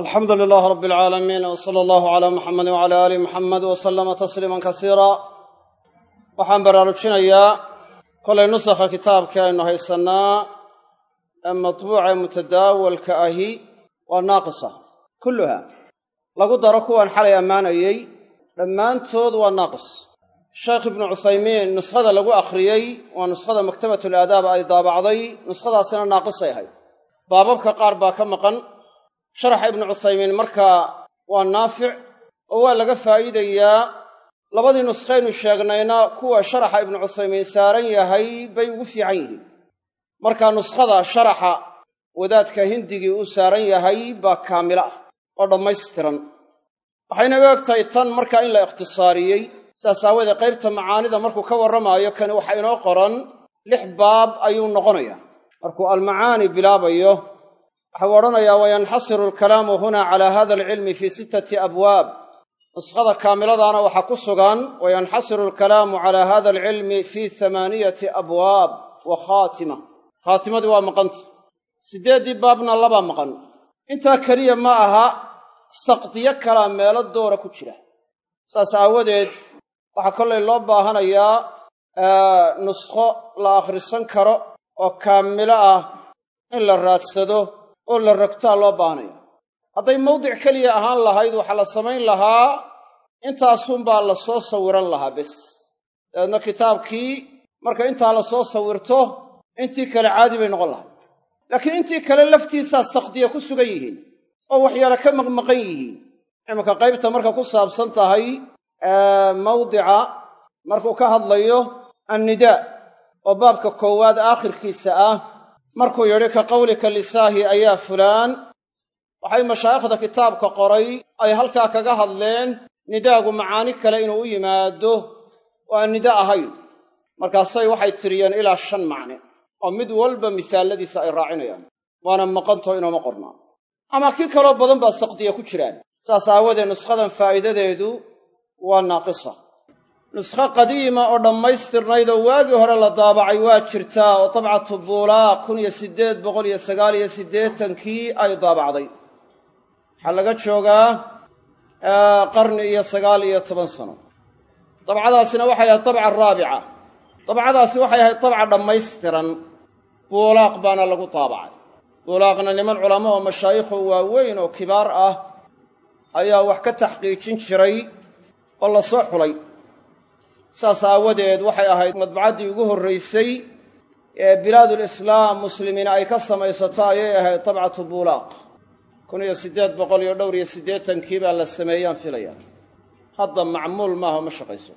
alxamdu lilaah rab alcaalamiin w sala allahu calaa muxamedi wcala aali muxamed w salama tasliiman kasiira waxaan baraarujinayaa kolay nusakha kitaabka aynu haysannaa ee matbuuca mutadaawalka ahi waa naaqisa kulluha. Lagu daro kuwaan xalay ammaanayey dhammaantood waa naaqis. Sheekh ibnu cuthaymiin nuskhada lagu akhriyey waa nuskhada maktabatulaadaab ay daabacday nuskhadaasina naaqisay ahayd. Baababka qaar baa ka maqan sharaxa ibnu cuthaymiin markaa waa naafic oo waa laga faa'iidayaa labadii nuskhaynu sheegnayna kuwa sharaxa ibnu cuthaymiin saaran yahay bay ugu fiican yihiin. Markaa nuskhada sharaxa wadaadka hindigii uu saaran yahay baa kaamilo ah oo dhammaystiran. Waxayna u egtahay tan markaa in la ikhtisaariyey saas aawoodee qaybta macaanida markuu ka warramaayo kani waxa inoo qoran lix baab ayuu noqonayaa. Markuu almacaani bilaabayo waxau odhanayaa wayanxasiru alkalaamu huna calaa hada alcilmi fii sittati abwaab. Nuskhada kaamiladaana waxaa ku sugan wayanxasiru alkalaamu calaa hada alcilmi fii hamaaniyati abwaab wa khaatima. Khaatimadii waa maqanta siddeeddii baabna labaa maqan. Intaa keliya ma aha saqdiyo kalaa meelo doora ku jira. Saas aawadeed waxaa kollay loo baahanayaa nuskho la akhrisan karo oo kaamilo ah in la raadsado oo la rogtaa loo baahanaya hadday mawdic keliya ahaan lahayd waxaa la samayn lahaa intaasunbaa la soo sawiran lahaa bes. Dabeedna kitaabkii marka intaa la soo sawirto intii kale caadi bay noqon lahayd. Laakiin intii kale laftiisaa saqdiya ku sugan yihiin oo waxyaala ka maqmaqan yihiin. Imanka qaybta marka ku saabsan tahay mawdica markuu ka hadlayo annidaa oo baabka koowaad aakhirkiisa ah markuu yidhi ka qawlika lisaahi ayaa fulaan. Waxay mashaayikhda kitaabka qoray ay halkaa kaga hadleen nidaagu macaani kale inuu u yimaado oo aan nida ahayn. Markaasay waxay tiriyeen ilaa shan macne oo mid walba misaaladiisa ay raacinayaan waana maqantoo inooma qornaa ama kii kaloo badan baa saqdiya ku jiraan. Saas aawadeed nuskhadan faa'iidadeedu waa naaqisa nuskho qadiima oo dhammaystirnayd oo waagii hore la daabacay waa jirtaa oo dabcatu buulaa kun iyo siddeed boqol iyo sagaal iyo siddeetankii ay daabacday. Waxaa laga joogaa qarni iyo sagaal iyo toban sano. Dabcadaasina waxay ahayd dabca raabica. Dabcadaasi waxay ahayd dabca dhammaystiran. Buulaaq baana lagu daabacay. Buulaaqna niman culamo oo mashaayikho waaweyn oo kibaar ah ayaa wax ka taxqiijin jiray oo la soo xulay saas aawadeed waxay ahayd madbacaddii ugu horraysay ee bilaadulislaam muslimiin ay ka samaysato ayay ahayd dabcatu buulaaq kun iyo siddeed boqol iyo dhowr iyo siddeetankii baa la sameeyaan filaya hadda macmuul maaha ma shaqayso.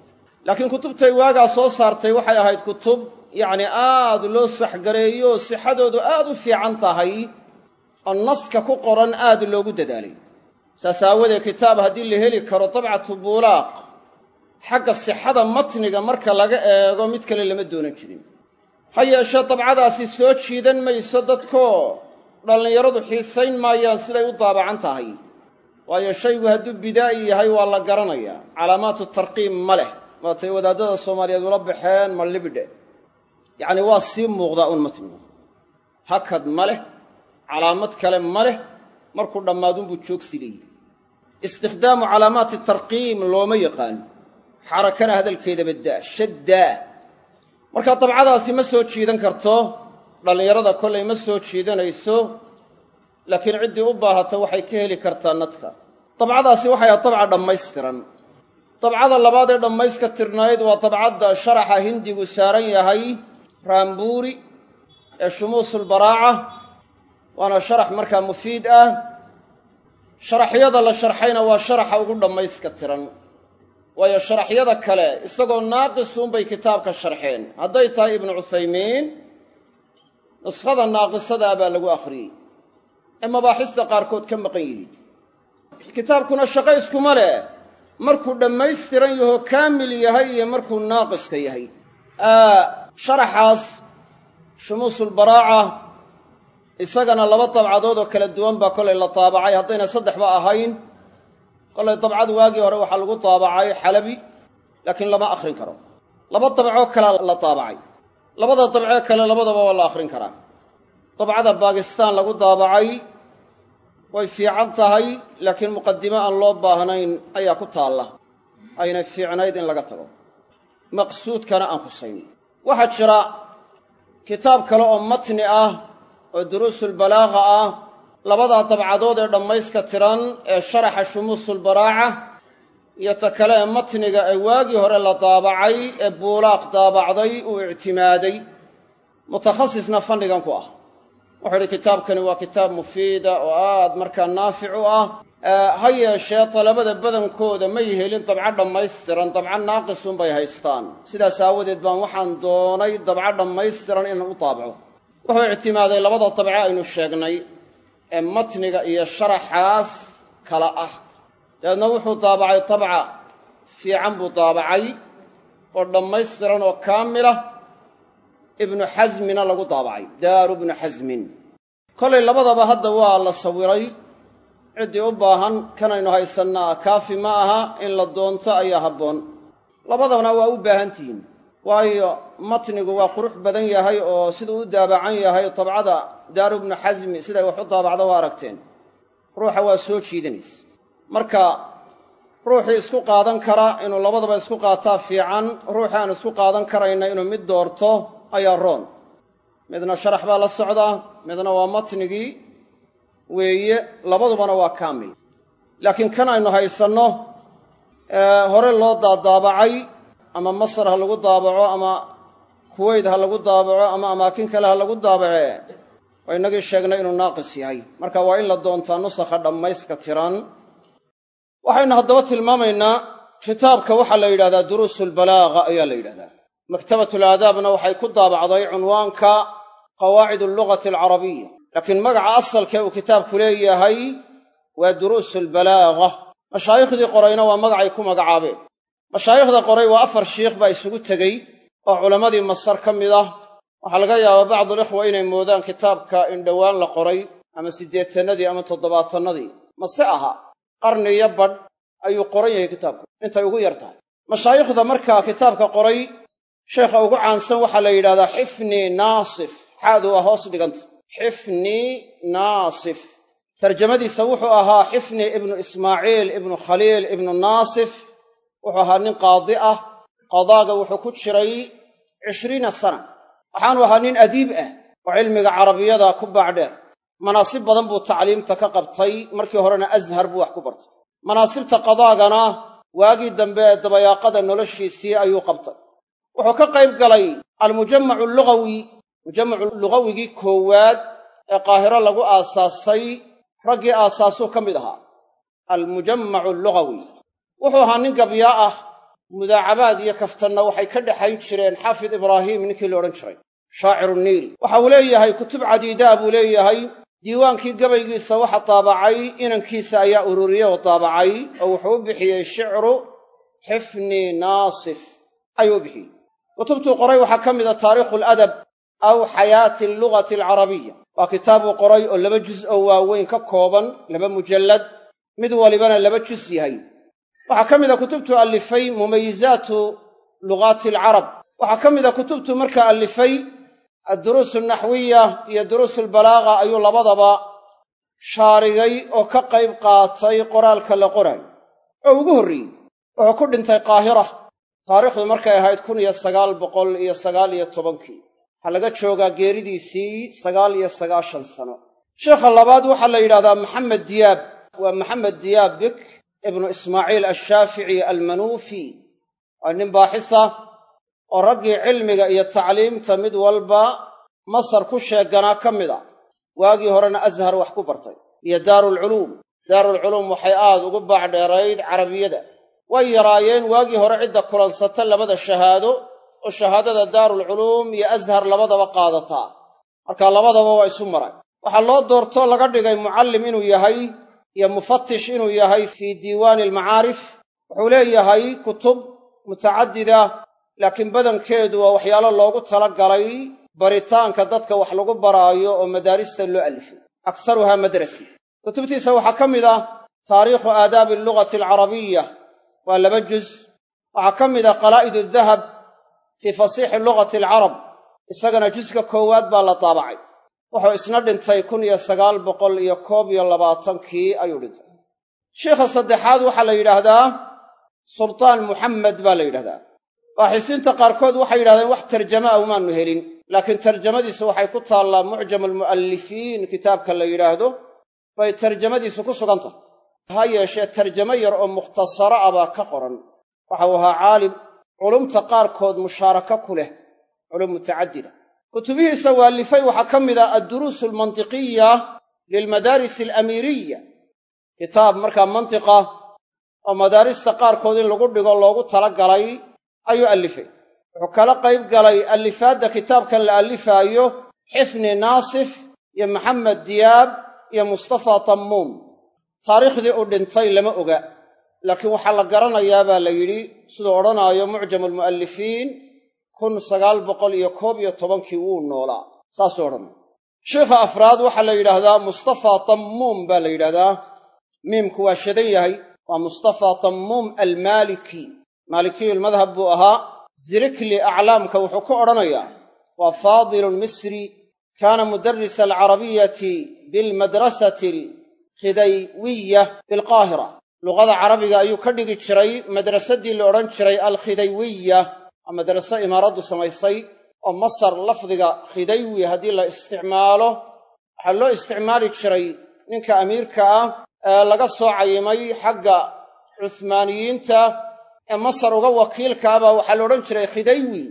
Laakiin kutubtay waagaa soo saartay waxay ahayd kutub yacni aad loo saxgareeyo oo sixadoodu aad u fiican tahay oo naska ku qoran aad loogu dadaalay. Saas aawadeed kitaab haddii la heli karo dabcatu buulaaq xagga sixada matniga marka laga eego mid kale lama doonan jirin. Ha yeeshee dabcadaasi soo jiidan mayso dadkoo dhallinyaradu xiisayn maayaan siday u daabacan tahay. Waayo shaygu hadduu bidaa'i yahay waa la garanayaa calaamaatu tarqiim ma leh. Waatay wadaadada soomaaliyeed ula baxeen ma libidhe. Waa sii muuqdaa un matnigu. Hakad ma leh. Calaamad kale ma leh. Markuu dhammaadunbuu joogsi leeyihi istikhdaamu calaamaati tarqiim looma yaqaan xarakana hadalkeeda baddaa shaddaa marka dabcadaasi ma soo jiidan karto dhallinyarada kollay ma soo jiidanayso laakiin ciddii u baahata waxay ka heli kartaa nadka. Dabcadaasi waxay ahayd dabca dhammaystiran. Dabcada labaad ee dhammayska tirnayd waa dabcadda sharaxa hindigu saaran yahay raambuuri ee shumuusulbaraaca waana sharax markaa mufiid ah. Sharaxyada la sharxayna waa sharaxa ugu dhammayska tiran waayo sharaxyada kale isagoo naaqisuunbay kitaabka sharxeen. Hadday tahay ibnu cuthaymiin nuskhada naaqisadaa baa lagu akhriyey. Ee mabaaxista qaarkood ka maqan yihiin. Kitaabkuna shaqo iskuma leh. Markuu dhammaystiran yahoo kaamil yahay iyo markuu naaqiska yahay. Sharaxaas shumuusulbaraaca isagana laba dabcadood oo kala duwan baa kolay la daabacay haddayna saddexba ahayn kolay dabcad waagii hore waxaa lagu daabacay xalabi laakiin lama akhrin karo. Laba dabcoo kalea la daabacay labada dabcee kale labadaba waa la akhrin karaa. Dabcada baakistaan lagu daabacay way fiican tahay laakiin muqadimo aan loo baahnayn ayaa ku taalla. Ayna fiicnayd in laga tago. Maqsuudkana aan khusayn waxaa jira kitaab kale oo matni ah oo duruusulbalaaqa ah labadaa dabcadood ee dhammayska tiran ee sharaxa shumuusulbaraaca iyo ta kale ee matniga ee waagii hore la daabacay ee buulaaq daabacday uu ictimaaday. Mutakhasisna fannigan ku ah. Wuxuu idhi kitaabkani waa kitaab mufiida oo aad markaa naafic u ah. Ha yeeshee dalabada badankooda may helin dabco dhammaystiran dabco naaqisun bay haystaan. Sidaas aawadeed baan waxaan doonay dabco dhammaystiran inaan u daabaco wuxuu ictimaaday labada dabco aynu sheegnay ee matniga iyo sharaxaas kala ah. Dabeedna wuxuu daabacay dabca fiican buu daabacay oo dhammaystiran oo kaamila ibnu xasmina lagu daabacay daaru ibnu xasmin kolay labadaba hadda waa la sawiray. Ciddii u baahan kanaynu haysannaa kaafi ma aha in la doonto ayaa habboon. Labadabana waa u baahan tihiin waayo matnigu waa qurux badan yahay oo siduu u daabacan yahay dabcada daaru ibnu xasmi siday wax u daabacda waa aragteen. Ruuxa waa soo jiidanaysa marka ruuxii isku qaadan kara inuu labadaba isku qaataa fiican ruuxii aan isku qaadan karayna inuu mid doorto ayaa roon. Midna sharax baa la socdaa midna waa matnigii weeye labadubana waa kaamil. Laakiin kan aynu haysanno hore loo daadaabacay ama masar ha lagu daabaco ama kuweyt ha lagu daabaco ama amaakin kale ha lagu daabacee waa innagii sheegnay inuu naaqis yahay. Marka waa in la doontaa nusakha dhammayska tiran waxaynu haddaba tilmaamaynaa kitaabka waxaa la yidhahdaa duruusulbalaaqa ayaa la yidhahdaa. Maktabatulaadaabna waxay ku daabacday cunwaanka qawaacid allugati alcarabiya laakiin magaca asalkee uu kitaabku leeyahay waa duruusulbalaaqa mashaayikhdii qorayna waa magacay ku magacaabeen. Mashaayikhda qoray waa afar shiikh baa isugu tegey oo culammadii masar ka mid ah waxaa laga yaabaa bacdulikhwa inay moodaan kitaabka in dhowaan la qoray ama siddeetannadii ama toddobaatannadii. Mase aha qarni iyo badh ayuu qoran yahay kitaabku. Intay ugu yar tahay. Mashaayikhda markaa kitaabka qoray sheekha ugu caansan waxaa la yidhahdaa xifni naasif. Xaadu waa hoos dhiganta. Xifni naasif. Tarjamadiisa wuxuu ahaa xifni ibnu ismaaciil ibnu khaliil ibnu naasif. Wuxuu ahaa nin qaadi ah. Qadaaga wuxuu ku jiray cishriina sana waxaanu ahaa nin adiib ah oo cilmiga carabiyada ku baacdheer manaasib badan buu tacliimta ka qabtay markii horena ashar buu wax ku bartay. Manaasibta qadaagana waagii dambe ee dabayaaqada noloshiisii ayuu qabtay. Wuxuu ka qayb galay almujamacu lugawi mujamacu lugawigii koowaad ee qaahiro lagu aasaasay raggii aasaasuu ka mid ahaa almujamacu lugawi wuxuu ahaa nin gabyaa ah mudaacabaad iyo kaftanna waxay ka dhexayn jireen xaafid ibraahiim ninkii la odhan jiray shaaciru niil. Waxa uu leeyahay kutub cadiidaa buu leeyahay diiwaankii gabaygiisa waxa daabacay inankiisa ayaa ururiyey oo daabacay oo wuxuu u bixiyey shicru xifni naasif. Ayuu u bixiyey. Kutubtuu qoray waxaa ka mida taariikhu aladab aw xayaati allugati alcarabiya waa kitaabuu qoray oo laba juz oo waaweyn ka kooban laba mujallad mid walibana laba juz yahay. Waxaa ka mida kutubtuu allifay mumayizaatu lugaati alcarab. Waxaa ka mida kutubtuu markaa adduruus alnaxwiya iyo duruus albalaaga ayuu labadaba shaarigay oo ka qayb qaatay qoraalka la qoraay oo ugu horreeyey wuxuu ku dhintay qaahira taariikhdu markay ahayd kun iyo sagaal boqol iyo sagaal iyo tobankii. Waxaa laga joogaa geeridiisii sagaal iyo sagaashan sano. Sheekha labaad waxaa la yidhahdaa maxamed diyaab. Waa maxamed diyaab bik ibnu ismaaciil ashaafici almanuufi. Waa nin oo raggii cilmiga iyo tacliimta mid walba masar ku sheeganaa ka mid a. Waagii horena ashar wax ku bartay. Iyo daarulculuum daarulculuum waxay aad ugu baacdheerayd carabiyada way yaraayeen waagii hore cidda kulansata labada shahaado oo shahaadada daarulculuum iyo ashar labadaba qaadataa. Marka labadaba waa isu maray. Waxaa loo doortoo laga dhigay mucallim inuu yahay iyo mufatish inuu yahay fii diiwaani almacaarif wuxuu leeyahay kutub mutacadida laakiin badankeedu waa waxyaalo loogu talagalay baritaanka dadka wax lagu baraayo oo madaarista loo alifay aksaruhaa madrasi. Kutubtiisa waxaa ka mid ah taariikhu aadaabi allugati alcarabiya waa laba juz. Waxaa ka mid ah qalaa'id adahab fii fasiixi lugati alcarab isagana juska koowaad baa la daabacay. Wuxuu isna dhintay kun iyo sagaal boqol iyo koob iyo labaatankii ayuu dhintay. Sheikha saddexaad waxaa la yidhaahdaa sultaan muxamed baa la yidhahdaa baaxisiinta qaarkood waxay yidhahdeen wax tarjama ah umaannu helin. Laakiin tarjamadiisu waxay ku taallaa mucjamu almu'allifiin kitaabka la yidhaahdo. Bay tarjamadiisu ku sugan tahay. Ha yeeshee tarjamo yar oo mukhtasaro ah baa ka qoran. Waxau ahaa caalim culumta qaarkood mushaaraka ku leh culum mutacadida. Kutubihiisa waallifay waxaa ka mid ah adduruus almantiqiya lilmadaaris alamiiriya kitaab markaa mantiqa oo madaarista qaarkood in lagu dhigo loogu tala galay ayuu allifay. Wuxuu kala qayb galay allifaadda kitaabkan la allifaayo xifni naasif iyo maxamed diyaab iyo mustafa tammuum. Taariikhdii uu dhintay lama oga laakiin waxaa la garanayaa baa la yidhi siduu odhanaayo mucjamu almu'allifiin kun sagaal boqol iyo koob iyo tobankii wuu noolaa. Saasuu odhanaya sheikha afraad waxaa la yidhaahdaa mustafa tammuum baa la yidhahdaa miimku waa shadan yahay. Waa mustafa tammuum almaaliki maalikiyulmadhab buu ahaa. Zirikli aclaamka wuxuu ku odhanayaa waa faadilun misri kaana mudarisa alcarabiyati bilmadrasati alkhidaywiya bilqaahira. Luqada carabiga ayuu ka dhigi jiray madrasadii la odhan jiray alkhidaywiya waa madraso imaaraddu samaysay oo masar lafdiga khidaywi haddii la isticmaalo. Waxaa loo isticmaali jiray ninka amiirka ah ee laga soo cayimay xagga cuhmaaniyiinta ee masar uga wakiilkaabaa waxaa la odhan jiray khidaywi.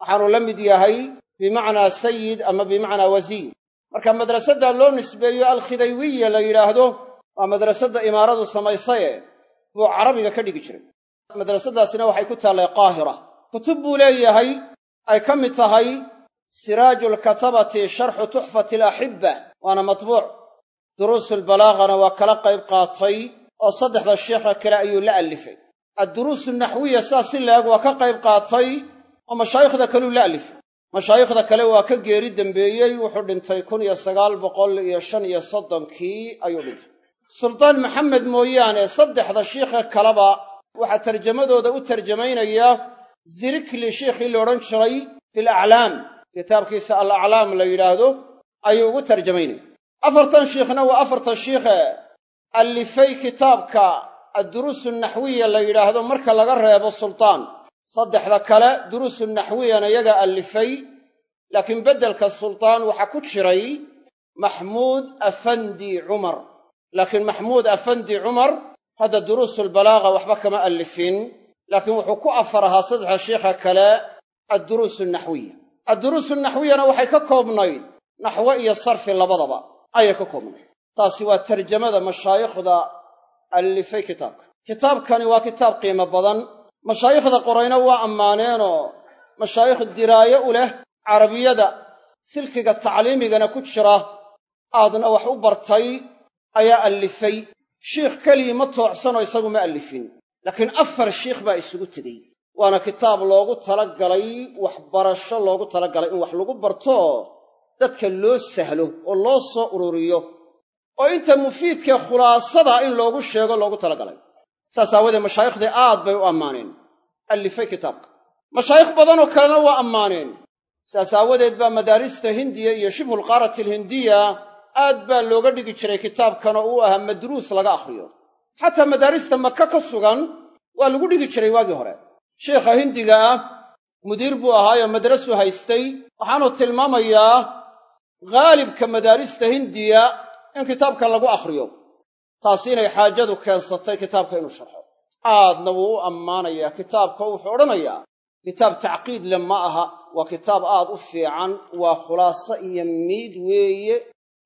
Waxaanu la mid yahay bimacnaa sayid ama bimacnaa wasiir marka madrasadda loo nisbeeyo alkhidaywiya la yidhaahdo waa madrasadda imaaradu samaysaye buu carabiga ka dhigi jiray. Madrasaddaasina waxay ku taallay qaahira. Kutub buu leeyahay ay ka mid tahay siraaju lkatabati sharxu tuxfati alaxibba waana matbuuc. Duruusulbalaagana waa kala qayb qaatay oo saddexda sheikha kale ayuu la allifay adduruusu naxwiya saas si laeg waa ka qayb qaatay oo mashaayikhda kaleu la allifay mashaayikhda kale waa ka geeri dembeeyey wuxuu dhintay kun iyo sagaal boqol iyo shan iyo soddonkii ayuu dhintay. Suldaan maxamed mooyaane saddexda shiikha kaleba waxaa tarjamadooda u tarjamaynaya zirikli sheikhii la odhan jiray fil aclaam kitaabkiisa al aclaam la yidhaahdo ayuu ugu tarjamaynaya. Afartan shiikhna waa afartan shiikhe allifay kitaabka adduruusu naxwiya la yidhaahdo marka laga reebo sultaan. Saddexda kale duruusu naxwiyana iyagaa allifay laakiin beddelka sultaan waxaa ku jiray maxmuud afandi cumar. Laakiin maxmuud afandi cumar hadda duruusulbalaaga waxba kama allifin laakiin wuxuu ku afar ahaa saddexa shiikha kale adduruusu naxwiya. Adduruusu naxwiyana waxay ka koobnayd naxwo iyo sarfi labadaba ayay ka koobnayd. Taasi waa tarjamada allifay kitaabka. Kitaabkani waa kitaab qiimo badan. Mashaayikhda qorayna waa ammaaneenoo mashaayikh diraaye u leh carabiyada silkiga tacliimigana ku jira aadna wax u bartay ayaa allifay. Shiikh keligii ma toocsanoo isagu ma allifin. Laakiin afar shiikh baa isugu tegey. Waana kitaab loogu talagalay waxbarasho loogu talagalay in wax lagu barto dadka loo sahlo oo loo soo ururiyo oo inta mufiidkee khulaasada in loogu sheego loogu talagalay. Saas aawoodee mashaayikhday aad bay u ammaaneen. Allifay kitaabka mashaayikh badanoo kalena waa ammaaneen. Saas aawadeed baa madaarista hindiya iyo shibhulqaarati alhindiya aad baa looga dhigi jiray kitaabkan uu ahaa madruus laga akhriyo. Xataa madaarista maka ka sugan waa lagu dhigi jiray waagii hore. Sheikha hindiga mudiir buu ahaayoo madrasu haystay waxaanuu tilmaamayaa haalibka madaarista hindiya in kitaabka lagu akhriyo taasi inay xaajadu keensatay kitaabka inuu sharxo. Aadna wuu u ammaanayaa kitaabka wuxuu odhanayaa kitaab tacqiid le ma aha waa kitaab aad u fiican waa khulaaso iyo miid weeye.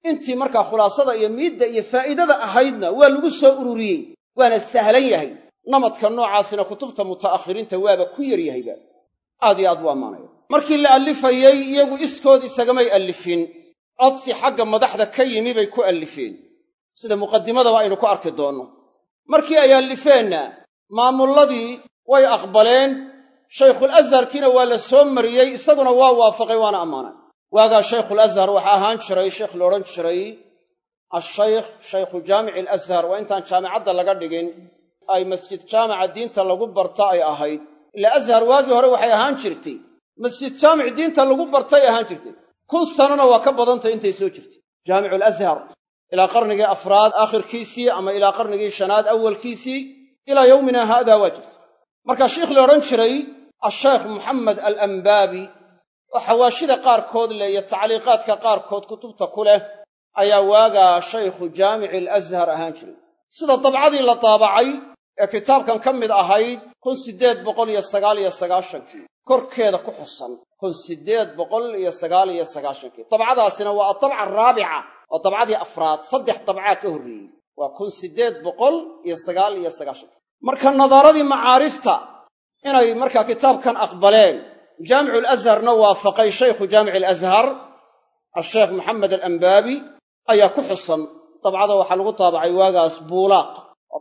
Intii markaa khulaasada iyo miidda iyo faa'iidada ahaydna waa lagu soo ururiyey waana sahlan yahay. Namadka noocaasina kutubta muta'akhiriinta waaba ku yar yahayba aad iyo aad buu ammaanaya. Markii la allifayey iyagu iskood isagamay allifin codsi xagga madaxda ka yimi bay ku allifeen. Sida muqadimadaba aynu ku arki doonno. Markii ay allifeenna maamulladii way aqbaleen shaykhul asharkiina waa la soo mariyey isaguna waa waafaqay waana ammaanay. Waagaa shaykhul ashar waxaa ahaan jiray sheekh la odhan jiray ashaykh shaykhu jaamici alashar waa intaan jaamicadda laga dhigin ay masjid jaamica diinta lagu barta ay ahayd. Ilaa ashar waagii hore waxay ahaan jirtay. Masjid jaamic diinta lagu bartay ahaan jirtay kun sanona waa ka badantay intay soo jirtay. Jaamicu alashar ilaa qarnigii afraad aakhirkiisii ama ilaa qarnigii shanaad awalkiisii ilaa yowmina haada waa jirta marka shiikh la odhan jiray asheekh moxamed alambaabi oo xawaashida qaarkood leh iyo tacliiqaadka qaarkood kutubta ku leh ayaa waagaa shaykhu jaamici alashar ahaan jiray. Sida dabcadii la daabacay ee kitaabkan ka mid ahayd kun siddeed boqol iyo sagaal iyo sagaashankii. Korkeeda ku xusan kun siddeed boqol iyo sagaal iyo sagaashankii. Dabcadaasina waa adabca araabica oo dabcadii afraad saddex dabcaa ka horreeyey. Waa kun siddeed boqol iyo sagaal iyo sagaashankii. Marka nadaaradii macaarifta inay markaa kitaabkan aqbaleen jaamicu alazharna waafaqay shaykhu jaamici alashar asheekh maxamed alambaabi ayaa ku xusan. Dabcada waxaa lagu daabacay waagaas buulaaq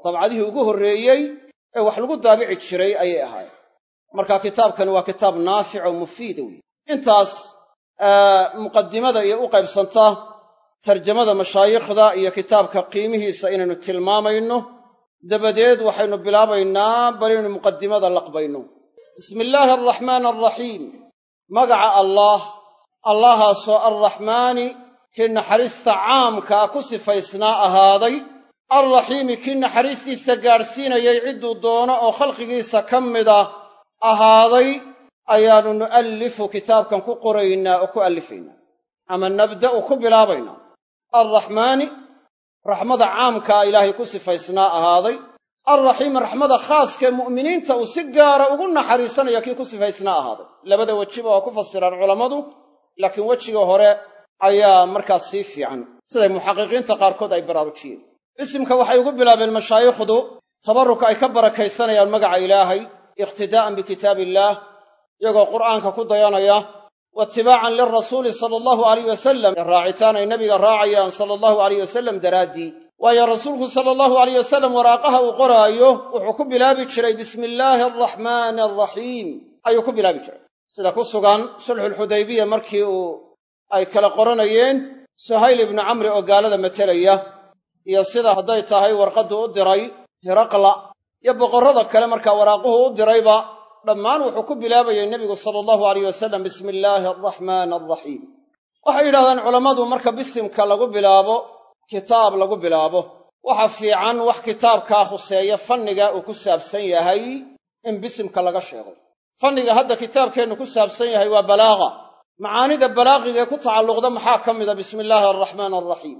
dabcadihii ugu horreeyey ee wax lagu daabici jiray ayay ahaayeen. Marka kitaabkani waa kitaab naafic oo mufiida weeye. Intaas muqadimada iyo u qaybsanta tarjamada mashaayikhda iyo kitaabka qiimihiisa inaynu tilmaamayno dabadeed waxaynu bilaabaynaa bal inaynu muqadimada laqbayno. Bismi illaahi alraxmaani alraxiim magaca allaah allahaasoo alraxmaani kii naxariista caamkaa ku sifaysnaa ahaaday alraxiimi kii naxariistiisa gaadhsiinayay cidduu doono oo khalqigiisa ka mida ahaaday ayaannu nu'allifu kitaabkan ku qoraynaa oo ku allifaynaa ama nabda'u ku bilaabaynaa. Alraxmaani raxmada caamkaa ilaahay ku sifaysnaa ahaaday. Alraxiimi raxmada khaaskaee mu'miniinta uu si gaara ugu naxariisanaya kii ku sifaysnaa ahaaday. Labada wejiba waa ku fasiraan culammadu laakiin wejiga hore ayaa markaas sii fiican. Siday muxaqiqiinta qaarkood ay baraarujiyeen isimka waxay ugu bilaabeen mashaayikhdu tabarruka ay ka barakaysanayaan magaca ilaahay iqtidaa'an bikitaab illaah iyagoo qur'aanka ku dayanaya waitibaacan lirasuuli sala allahu alayh wasalam raacitaan ay nabiga raacayaan sala allahu alayh wasalam daraaddii waayo rasuulku sala allahu alayh wasalam waraaqaha uu qoraayo wuxuu ku bilaabi jiray bismi illaahi alraxmaani alraxiim ayuu ku bilaabi jiray. Sida ku sugan sulxulxudaybiya markii uu ay kala qoranayeen suhayl ibnu camri oo gaalada matelaya iyo sida hadday tahay warqaddu u diray hiraqla iyo boqorrada kale markaa waraaquhu u dirayba dhammaan wuxuu ku bilaabayay nebigu sala allahu alayh wasalam bismi illaahi alraxmaani alraxiim waxay yidhahdaan culammadu marka bisimka lagu bilaabo kitaab lagu bilaabo. Waxa fiican wax kitaabkaa khuseeya fanniga uu ku saabsan yahay in bisimka laga sheego. Fanniga hadda kitaabkeennu ku saabsan yahay waa balaaqa. Macaanida balaaqigaee ku tacalluqda maxaa ka mida bismi illaahi alraxmaan alraxiim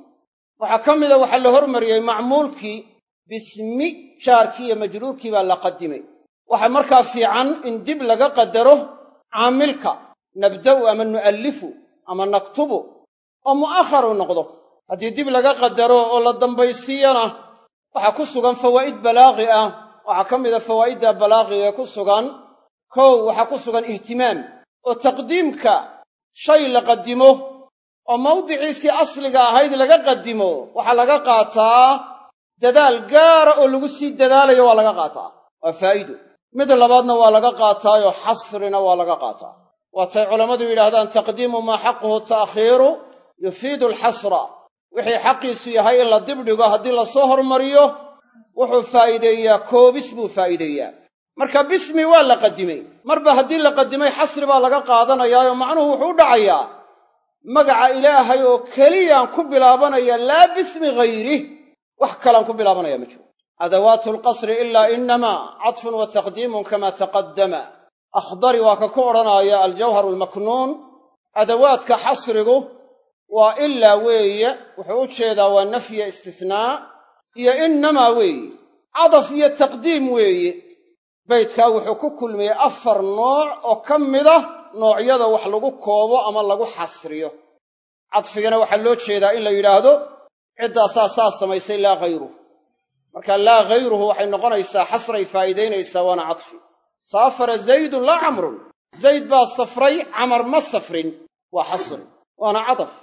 waxaa ka mida waxaa la hormariyey macmuulkii bismi jaarkii iyo majruurkii baa la qadimay. Waxaa markaa fiican in dib laga qadaro caamilka nabda'u ama nu'allifu ama naktubu oo mu'akhar u noqdo. Haddii dib laga qadaro oo la dambaysiiyana waxaa ku sugan fawaa'id balaaqi ah waxaa ka mida fawaa'idda balaaqigaee ku sugan kow waxaa ku sugan ihtimaam oo taqdiimka shay la qadimo oo mawdiciisii asliga ahayd laga qadimo waxaa laga qaataa dadaal gaara oo lagu sii dadaalayo waa laga qaataa. Waa faa'iido. Mid labaadna waa laga qaataayoo xasrina waa laga qaataa. Waatay culammadu yidhaahdaan taqdiimu maa xaquhu ta'khiiru yufiidu alxasra. Wixii xaqiisu yahay in la dibdhigo haddii la soo hormariyo wuxuu faa'iideeyaa koobis buu faa'iideeyaa. Marka bismi waa la qadimay. Marba haddii la qadimay xasri baa laga qaadanayaayoo macnuhu wuxuu u dhacayaa magaca ilaahay oo keliyaan ku bilaabanaya laa bismi hayrih wax kalaan ku bilaabanaya ma jiro. Adawaatu alqasri ilaa inamaa cadfun wa taqdiimun kama taqaddama. Akhdari waa ka ku odhanaaya aljawhar almaknuun adawaadka xasrigu waa ilaa weeye wuxuu u jeedaa waa nafya istisnaa iyo innamaa weeye cadaf iyo taqdiim weeye. Baydkaa wuxuu ku kulmiyey afar nooc oo ka mida noocyada wax lagu koobo ama lagu xasriyo. Cadfigana waxaa loo jeedaa in la yidhaahdo ciddaasaa saas samaysay laa hayruh marka laa hayruhu waxay noqonaysaa xasray faa'iidaynaysaa waana cadfi. Saafara zaydun laa camrun. Zayd baa safray camar ma safrin waa xasri waana cadaf.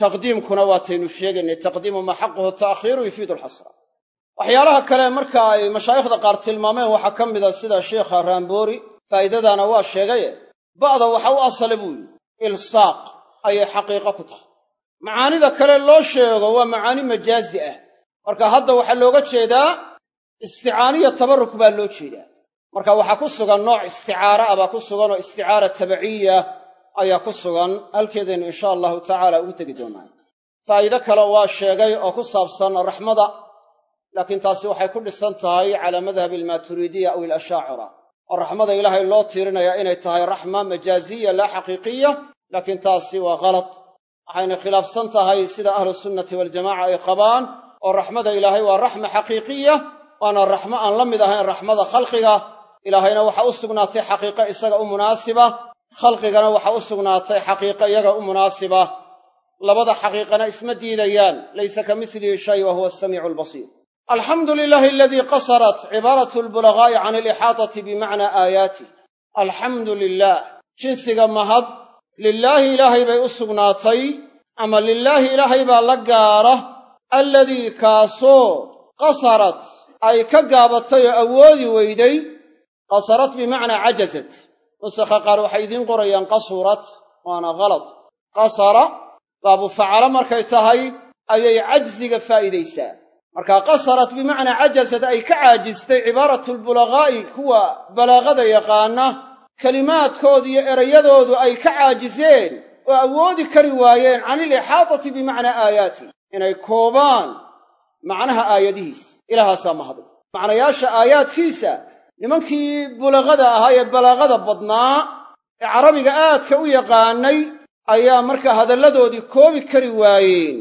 Taqdiimkuna waataynu sheegaynay taqdiimu maa xaquhu ta'khiiru yufiidu alxasra waxyaalaha kale marka ay mashaayikhda qaar tilmaameen waxaa ka mida sida sheikha raamboori faa'iidadaana waa sheegaye ba'da waxa u asala buu yidhi ilsaaq ayay xaqiiqo ku tahay. Macaanida kale loo sheego waa macaani majaazi ah. Marka hadda waxaa looga jeedaa isticaaniya tabarruk baa loo jeedaa. Marka waxaa ku sugan nooc isticaara ah baa ku sugan oo isticaara tabaciya ayaa ku sugan. Halkeedaynu insha allahu tacaala ugu tegi doonaa. Faa'iide kale waa sheegay oo ku saabsan raxmada laakiin taasi waxay ku dhisan tahay calaa madhabi almaaturiidiya aw ilashaacira oo raxmada ilaahay loo tiirinayaa inay tahay raxma majaaziya laa xaqiiqiya laakiin taasi waa khalad waxayna khilaafsan tahay sida ahlu sunnati waljamaca ay qabaan oo raxmada ilaahay waa raxma xaqiiqiya waana raxmo aan la mid ahayn raxmada khalqiga. Ilaahayna waxa u sugnaatay xaqiiqo isaga u munaasiba khalqigana waxa u sugnaatay xaqiiqo iyaga u munaasiba. Labada xaqiiqana isma diidayaan laysa ka milihi shay wa huwa asamiicu albasiir alxamdu lilaahi aladii qasarat cibaaratu lbulagaa'i can alixaatati bimacnaa aayaatih alxamdu lilaah jinsiga mahad lilaahi ilaahay bay u sugnaatay ama lilaahi ilaahay baa la gaara alladii kaasoo qasarat ay ka gaabatay oo awoodi weyday qasarat bimacnaa cajazat nusakha qaar waxay idiin qorayaan qasurat waana halad qasara baabu facalo markay tahay ayay cajziga faa'iidaysaa marka qasarat bimacnaa cajazat ay ka caajistay cibaaratu lbulagaa'i kuwa balaaqada yaqaana kelimaadkoodu iyo erayadoodu ay ka caajiseen oo awoodi kari waayeen can ilixaatati bimacnaa aayaati inay koobaan macnaha aayadihiis. Ilaahaasaa mahadle macnayaasha aayaadkiisa nimankii bulaqada ahaa ee balaaqada badnaa ee carabiga aadka u yaqaanay ayaa markaa hadalladoodii koobi kari waayeen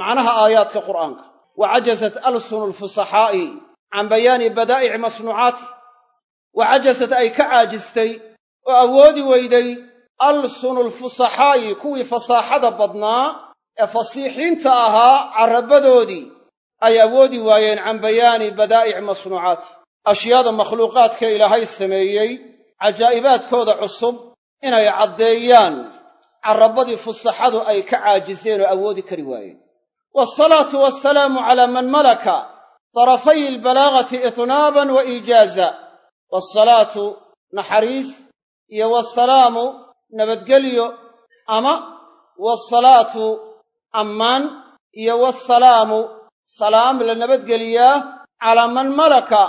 macnaha aayaadka qur'aanka wa cajasat alsunu lfusaxaa'i can bayaani badaa'ici masnuucaati wa cajasat ay ka caajistay oo awoodi weyday alsunu lfusaxaa'i kuwii fasaaxada badnaa ee fasiixiinta ahaa carrabadoodii ay awoodi waayeen can bayaani badaa'ici masnuucaati ashyaada makhluuqaadka ilaahay sameeyey cajaa'ibaadkooda cusub inay caddeeyaan carrabadii fusaxadu ay ka caajiseen oo awoodi kari waayeen waasalaatu wassalaamu calaa man malaka darafay albalaagati itnaaban wa iijaaza waasalaatu naxariis iyo waasalaamu nabadgelyo ama waasalaatu ammaan iyo waasalaamu salaam la nabadgeliyaa calaa man malaka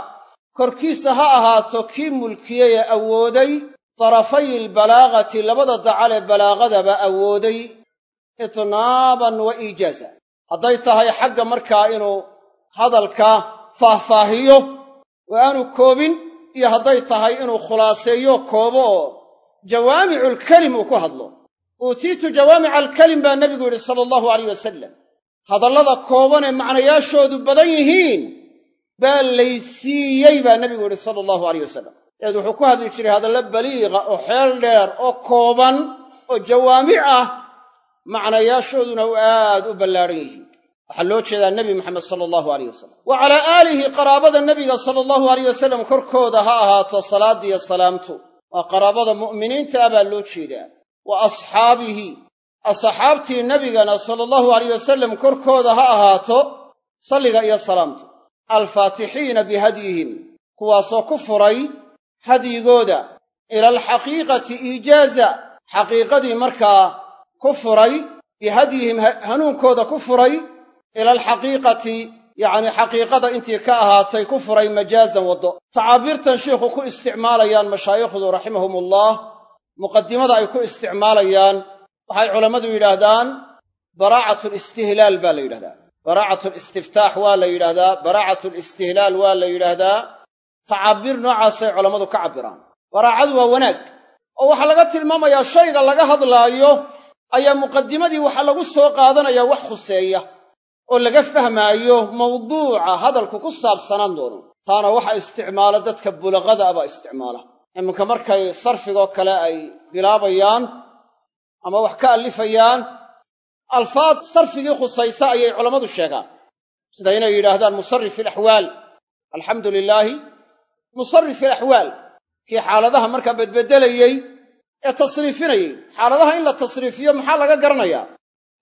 korkiisa ha ahaato kii mulkiyey ee awooday darafay albalaagati labada dacalee balaaqadaba awooday itnaaban wa iijaaza hadday tahay xagga markaa inuu hadalka faahfaahiyo oo aanu koobin iyo hadday tahay inuu khulaaseeyo koobo oo jawaamiculkelim uu ku hadlo. Uutiitu jawaamica alkelim baa nebigu yidhi sala allahu alayh wasalam hadallada kooban ee macnayaashoodu badan yihiin baa laysiiyey baa nebigu yidhi sala allahu alayh wasalam dabeed wuxuu ku hadli jiray hadallo baliiqa oo xeel dheer oo kooban oo jawaamic ah macnayaashooduna u aad u ballaadhan yihiin waxaa loo jeedaa nebi moxamed sala allahu alayh wasalam wa calaa aalihi qaraabada nebiga sala allahu alayh wasalam korkooda ha ahaato salaaddiiyo salaamtu. Waa qaraabada mu'miniinta ah baa loo jeedaa. Wa asxaabihi asxaabtii nebigana sala allahu alayh wasalam korkooda ha ahaato salliga iyo salaamtu. Alfaatixiina bihadyihim kuwaasoo ku furay hadyigooda. Ila alxaqiiqati iijaaza xaqiiqadii markaa ku furay bihadyihim hanuunkooda ku furay ila alxaqiiqati yacni xaqiiqada intii ka ahaatay ku furay majaazan waddo. Tacaabiirtan sheikhu ku isticmaalayaan mashaayikhdu raximahumullah muqadimada ay ku isticmaalayaan waxay culammadu yidhaahdaan baraacat listihlaal baa la yidhahdaa. Baraacat listiftaax waa la yidhaahdaa baraacat listihlaal waa la yidhaahdaa tacaabiir noocaasay culammadu ka cabbiraan. Baraacadu waa wanaag. Oo waxaa laga tilmaamayaa shayga laga hadlaayo ayaa muqadimadii waxaa lagu soo qaadanayaa wax khuseeya oo laga fahmaayo mawduuca hadalku ku saabsanaan doono. Taana waxaa isticmaala dadka bulaqada abaa isticmaala. Iminka markay sarfigoo kale ay bilaabayaan ama wax ka allifayaan alfaad sarfigii khusaysa ayay culammadu sheegaan. Sida inay yidhaahdaan musarrif ilaxwaal alxamdu lilaahi musarrif ilaxwaal kii xaaladaha markaa bedbedelayey ee tasriifinayey xaaladaha in la tasriifiyo maxaa laga garanayaa?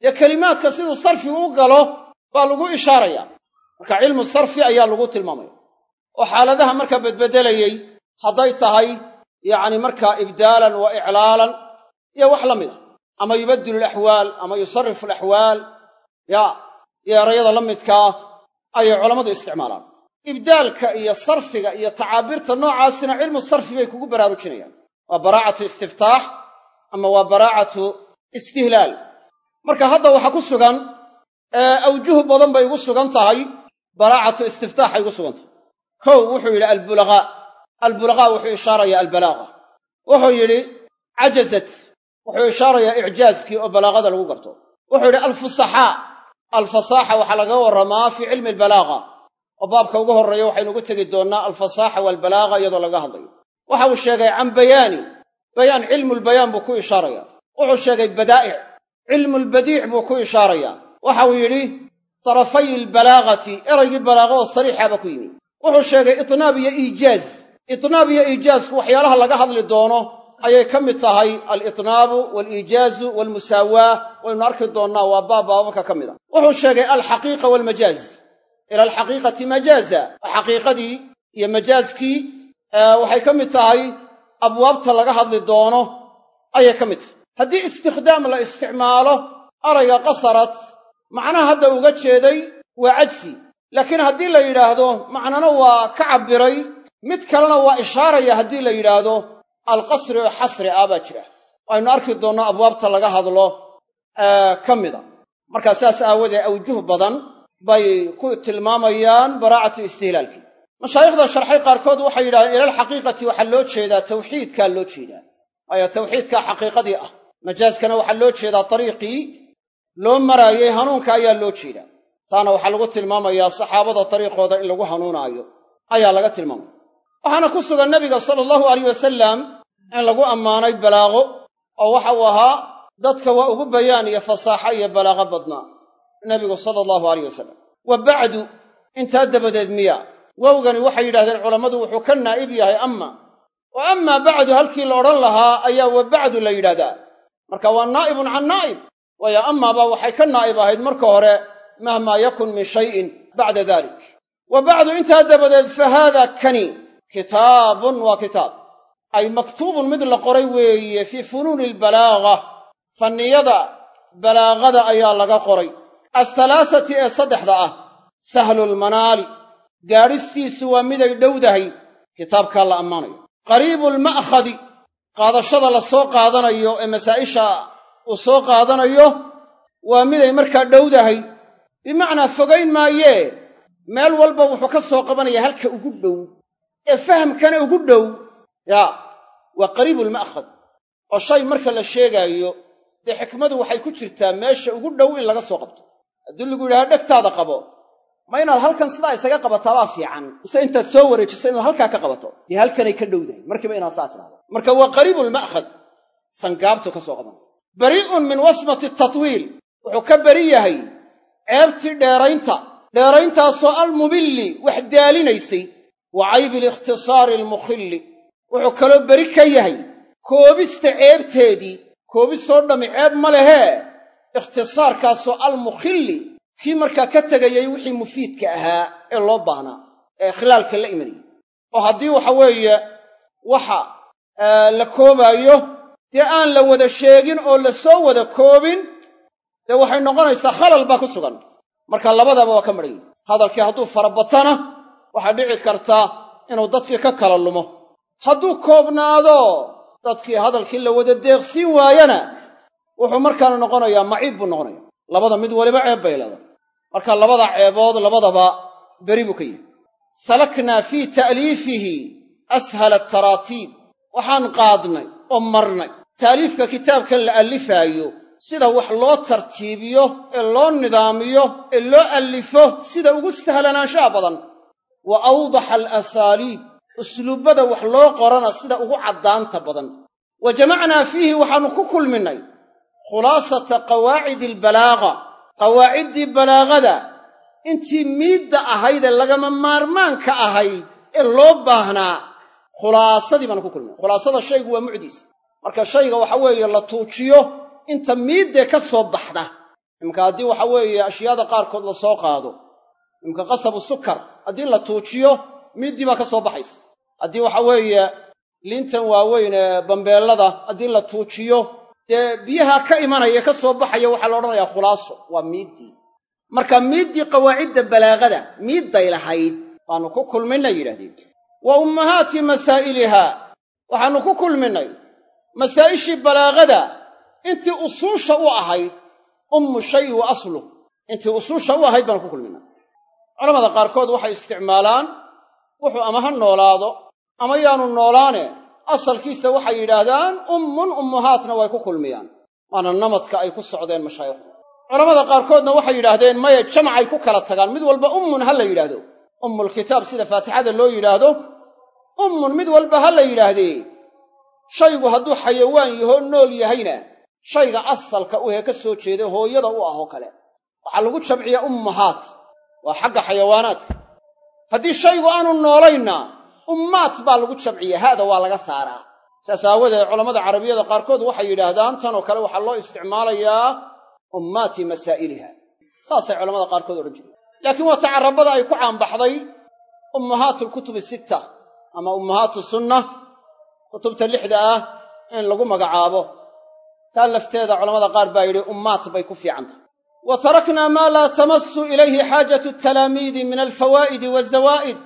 Dee kelimaadka siduu sarfigu u galo baa lagu ishaaraya. Marka cilmu sarfi ayaa lagu tilmaamaya. Oo xaaladaha markaa bedbedelayey hadday tahay yacni markaa ibdaalan wa iclaalan iyo wax la mida. Ama yubaddilu alaxwaal ama yusarrifu alaxwaal ya iyo erayada la midkaa ayay culammadu isticmaalaan. Ibdaalka iyo sarfiga iyo tacaabiirta noocaasina cilmu sarfi bay kugu baraarujinayaan. Waa baraacatu istiftaax ama waa baraacatu istihlaal. Marka hadda waxaa ku sugan awjuh badan bay igu sugan tahay baraacatu istiftaaxay igu sugan tahay. Kow wuxuu yidhi albulagaa albulagaa wuxuu ishaarayaa albalaaqa. Wuxuu yidhi cajazat wuxuu ishaarayaa icjaaskii oo balaaqada lagu garto. Wuxuu yidhi alfusaxaa alfasaaxa waxaa lagaga warramaa fii cilmi albalaaqa. Oo baabka ugu horreeya waxaynugu tegi doonnaa alfasaaxa waalbalaaqa iyadoo laga hadlayo. Waxa uu sheegay can bayaani. Bayaan cilmulbayaan buu ku ishaaraya. Wuxuu sheegay badaa'ic. Cilmulbadiic buu ku ishaarayaa waxa uu yidhi tarafay albalaagati eraygii balaaqa oo sariixaaba ku yimi. Wuxuu sheegay itnaab iyo iijaaz itnaab iyo iijaazku waxyaalaha laga hadli doono ayay ka mid tahay alitnaabu waaliijaazu waalmusaawaa waynu arki doonnaa waa baab baababka ka mid a wuxuu sheegay alxaqiiqa waalmajaaz ila alxaqiiqati majaaza. Xaqiiqadii iyo majaazkii waxay ka mid tahay abwaabta laga hadli doono ayay ka mid tahay. Haddii istikhdaam la isticmaalo arayga qasarat macnaha hadda uga jeeday waa cajsi laakiin haddii la yidhaahdo macnana waa ka cabbiray mid kalena waa ishaaraya haddii la yidhaahdo alqasri oo xasri ah baa jira. Aynu arki doonno abwaabta laga hadlo ka mida. Markaa saas aawadee awjuh badan bay ku tilmaamayaan baraacatu istihlaalkii mashaayikhda sharxay qaarkood waxay yidhahdeen ilalxaqiiqati waxaa loo jeedaa tawxiidkaa loo jeedaa. Waayo tawxiidkaa xaqiiqadii ah. Majaaskana waxaa loo jeedaa dariiqii loo maraayey hanuunka ayaa loo jeedaa. Taana waxaa lagu tilmaamayaa saxaabada dariiqooda in lagu hanuunaayo. Ayaa laga tilmaamaya waxaana ku sugan nebiga sala allahu alayh wasalam in lagu ammaanay balaaqo oo waxa uu ahaa dadka waa ugu bayaan iyo fasaaxo iyo balaaqo badnaa nebigu sala allahu alayh wasalam wa bacdu intaa dabadeed miya wowgani waxay yidhahdeen culammadu wuxuu ka naa'ib yahay amma. Oo ammaa bacdu halkii la odhan lahaa ayaa wa bacdu la yidhahdaa marka waa naa'ibun can naa'ib waayo ammaaba waxay ka naa'ib ahayd marka hore mahmaa yakun min shayin bacda dalik wa bacdu intaa dabadeed fa haada kani kitaabun waa kitaab. Ay maktuubun mid la qoray weeye fii funuuni albalaaga fanniyada balaagada ayaa laga qoray. Alhalaasati ee saddexda ah sahlulmanaali gaadhistiisu waa miday dhowdahay kitaabkaa la ammaanayo. Qariibulma'khadi qaadashada la soo qaadanayo ee masaa'isha uu soo qaadanayo waa miday markaa dhowdahay. Bimacnaa fogayn maayee meel walba wuxuu ka soo qabanaya halka ugu dhow. Ee fahamkana ugu dhow yaa waa qariibulma'khad oo shay marka la sheegaayo dee xikmadu waxay ku jirtaa meesha ugu dhow in laga soo qabto. Haddii lagu yidhaha dhegtaada qabo ma inaad halkan sidaa isaga qabataabaa fiican. Mise intaad soo wareejiso inaad halkaa ka qabato dee halkanay ka dhowdahay. Markiiba inaad saa tidhahdo marka waa qariibulma'khad sangaabtu ka soo qabanaya barii'un min wasmati tatwiil. Wuxuu ka beri yahay ceebtii dheeraynta dheerayntaasoo almubilli wax daalinaysay wa caybi alikhtisaari almukhilli. Wuxuu kaloo beri ka yahay koobista ceebteedii koobistoo dhammi ceeb ma lehee ikhtisaarkaasoo almukhilli kii markaa ka tegayay wixii mufiidka ahaa ee loo baahnaa ee ikhlaalka la imanayay. Oo haddii waxa weeye waxa la koobaayo dee aan la wada sheegin oo la soo wada koobin dee waxay noqonaysaa khalal baa ku sugan. Marka labadaba waa ka madhan yihi hadalkii hadduu farabatana waxaa dhici karta inuu dadkii ka kala lumo. Hadduu koobnaado dadkii hadalkii la wada deeqsiin waayana wuxuu markaana noqonayaa maciib buu noqonaya labada mid waliba ceeb bay leedahay. Marka labada ceebood labadaba beri buu ka yahay salaknaa fii ta'liifihi ashala ataraatiib waxaan qaadnay oo marnay taaliifka kitaabkan la allifaayo sida wax loo tartiibiyo ee loo nidaamiyo ee loo allifo sida ugu sahlanaanshaha badan. Wa awdaxa alasaaliib usluubbada wax loo qorana sida ugu caddaanta badan. Wa jamacnaa fiihi waxaannu ku kulminnay khulaasata qawaacidi albalaaga. Qawaaciddii balaagada intii miidda ahayd ee lagama maarmaanka ahayd ee loo baahnaa khulaasadii baanu ku kulminay khulaasada shaygu waa mucdiis marka shayga waxa weeye la tuujiyo inta miiddee ka soo baxda. Imka haddii waxa weeye ashyaada qaarkood la soo qaado. Imka qasabu sukar haddii la tuujiyo miiddii baa ka soo baxaysa. Haddii waxa weeye liintan waaweyn ee bambeellada haddii la tuujiyo dee biyaha ka imanaya ka soo baxaya waxaa la odhanayaa khulaaso waa miiddii marka miiddii qawaacidda balaagada miidday lahayd baannu ku kulminnay yidhahdeen wa ummahaati masaa'iliha waxaannu ku kulminnay masaa'ishii balaagada intii usuusha u ahayd ummu shayi wa asluh intii usuusha u ahayd baanu ku kulminaa. Culamada qaarkood waxay isticmaalaan wuxuu ama ha noolaado ama yaanu noolaane asalkiisa waxay yidhaahdaan ummun ummuhaatna way ku kulmiyaan. Waana namadka ay ku socdeen mashaayikhdu culamada qaarkoodna waxay yidhaahdeen maya jamacay ku kala tagaan mid walba ummun ha la yidhaahdo. Ummulkitaab sida faatixada loo yidhaahdo ummun mid walba ha la yidhaahdee shaygu hadduu xayawaan yahoo nool yahayna shayga asalka u hee ka soo jeeda hooyada u ah oo kale. Waxaa lagu jamciyaa ummahaat. Waa xagga xayawaanaadka. Haddii shaygu aanu noolaynna ummaat baa lagu jamciya ha'da waa laga saaraa. Saas aawadeed culammada carabiyada qaarkood waxay yidhaahdaan tanoo kale waxaa loo isticmaalayaa ummaati masaa'iliha. Saasay culamada qaarkood odhan jireen. Laakiin waa tacarabada ay ku caanbaxday ummahaatu alkutubi sitta ama ummahaatu sunna kutubta lixda ah in lagu magacaabo. Taa lafteeda culamada qaar baa yidhi ummaat bay ku fiican tahay. Wa taraknaa maa laa tamassu ilayhi xaajatu talaamiidi min alfawaa'idi waazawaa'id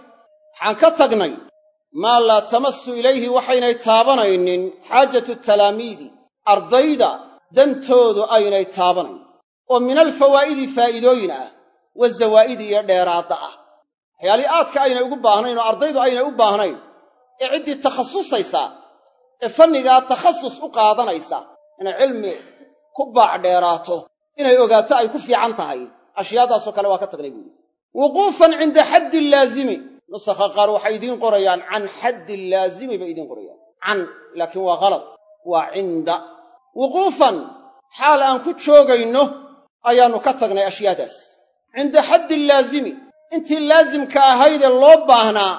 waxaan ka tagnay maa laa tamassu ilayhi waxaynay taabanaynin xaajatu talaamiidi. Ardayda dantoodu aynay taabanayn oo min alfawaa'idi faa'iidooyin ah wazawaa'idi iyo dheeraadda ah. Waxyaalii aadka aynay ugu baahnayn oo ardaydu aynay u baahnayn ee ciddii takhasusaysa ee fannigaa takhasus u qaadanaysa inay cilmi ku baac dheeraato inay ogaato ay ku fiican tahay ashyaadaasoo kale waa ka tagnay buuri wuquufan cinda xaddi laazimi. Nusakha qaar waxay idiin qorayaan can xaddi laazimi bay idiin qorayaan. Can laakiin waa halad waa cinda. Wuquufan xaal aan ku joogayno ayaannu ka tagnay ashyaadaas. Cinda xaddi laazimi. Intii laasimka ahaydee loo baahnaa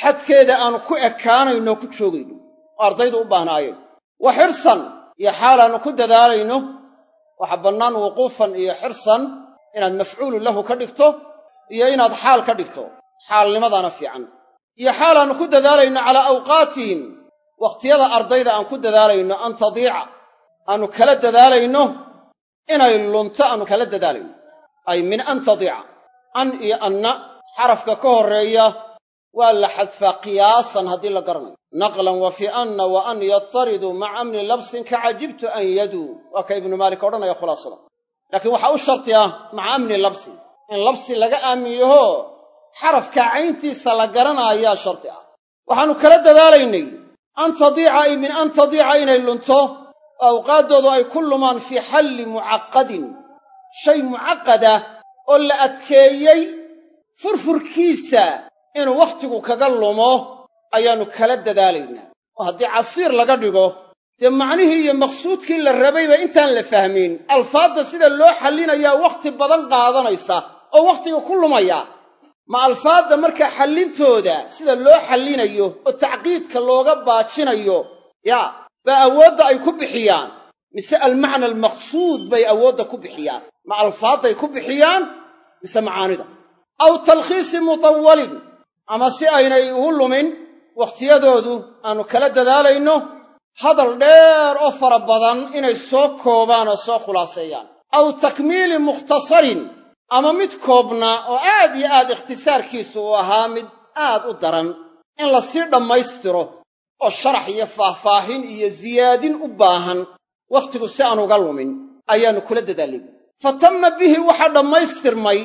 xadkeeda aanu ku ekaanayno ku joogayno oo u baahnaayeen. Wa xirsan iyo xaalaannu ku dadaalayno. Waxa bannaan wuquufan iyo xirsan inaad mafcuulun lahu ka dhigto iyo inaad xaal ka dhigto. Xaalnimadana fiican. Iyo xaalaannu ku dadaalayno calaa awqaatihim wakhtiyada ardayda aan ku dadaalayno an tadiica aanu kala dadaalayno inay lunto aanu kala dadaalayno. Ay min an tadiica an iyo anna xarafka ka horreeya waa la xadfaa qiyaasan haddii la garanayo. Naqlan wa fi anna wa an yataridu maca amni labsin ka cajibtu an yaduu waa ka ibnu maalik odhanaya khulaasada. Laakiin waxaa u sharti ah maca amni labsin. In labsi laga aamin yaho xarafka cayntiisa la garanaayaa sharti ah. Waxaannu kala dadaalaynay. An tadiica ay min an tadiica inay lunto oo awqaaddoodu ay ku lumaan fii xalli mucaqqadin shay mucaqada oo la adkeeyey furfurkiisa inuu wakhtigu kaga lumo ayaannu kala dadaalaynaa. Oo haddii casiir laga dhigo dee macnihii iyo maqsuudkii la rabayba intaan la fahmin. Alfaadda sida loo xallinayaa wakhti badan qaadanaysa oo wakhtiga ku lumaya ma alfaadda markaa xallintooda sida loo xallinayo oo tacqiidka looga baajinayo yaa baa awoodda ay ku bixiyaan. Mise almacna almaqsuud bay awoodda ku bixiyaan. Ma alfaadday ku bixiyaan? Mise macaanida? Aw talkhiisi mutawalin ama si aynay ugu lumin wakhtiyadoodu aannu kala dadaalayno hadal dheer oo fara badan inay soo koobaan oo soo khulaaseeyaan. Aw takmiili mukhtasarin ama mid koobnaa oo aad iyo aad ikhtisaarkiisu uu ahaa mid aad u daran in la sii dhammaystiro oo sharax iyo faahfaahin iyo siyaadin u baahan wakhtigu si aan uga lumin ayaannu kula dadaalay fa tamma bihi waxaa dhammaystirmay